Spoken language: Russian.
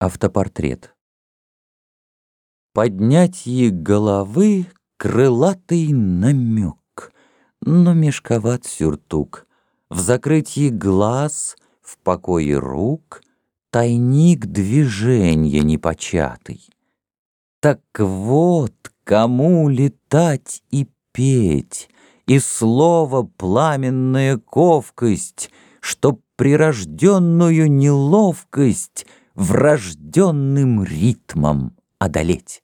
Автопортрет. Поднятие головы — крылатый намек, Но мешковат сюртук. В закрытии глаз, в покое рук Тайник движения непочатый. Так вот, кому летать и петь, И слово пламенная ковкость, Чтоб прирожденную неловкость врожденным ритмом одолеть.